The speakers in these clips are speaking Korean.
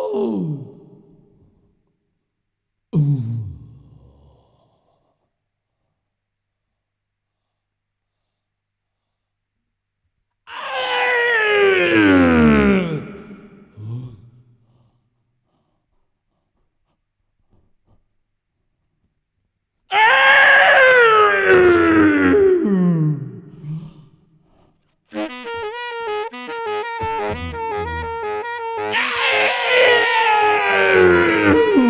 Oh.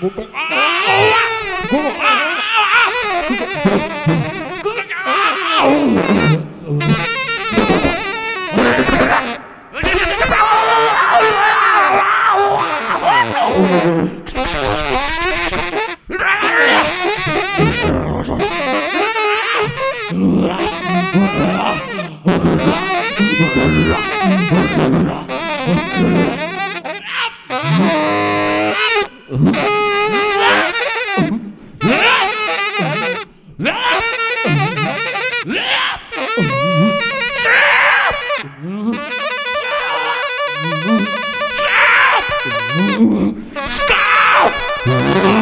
못가 Mm-hmm. Stop!